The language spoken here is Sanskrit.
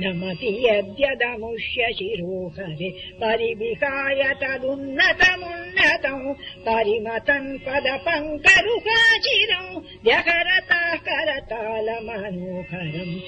नमसि यद्यदमुष्यशिरोहरे परिविहाय तदुन्नतमुन्नतम् परिमतम् पदपङ्करुकाचिरौ काचिरौ व्यहरताकरतालमनोहरम्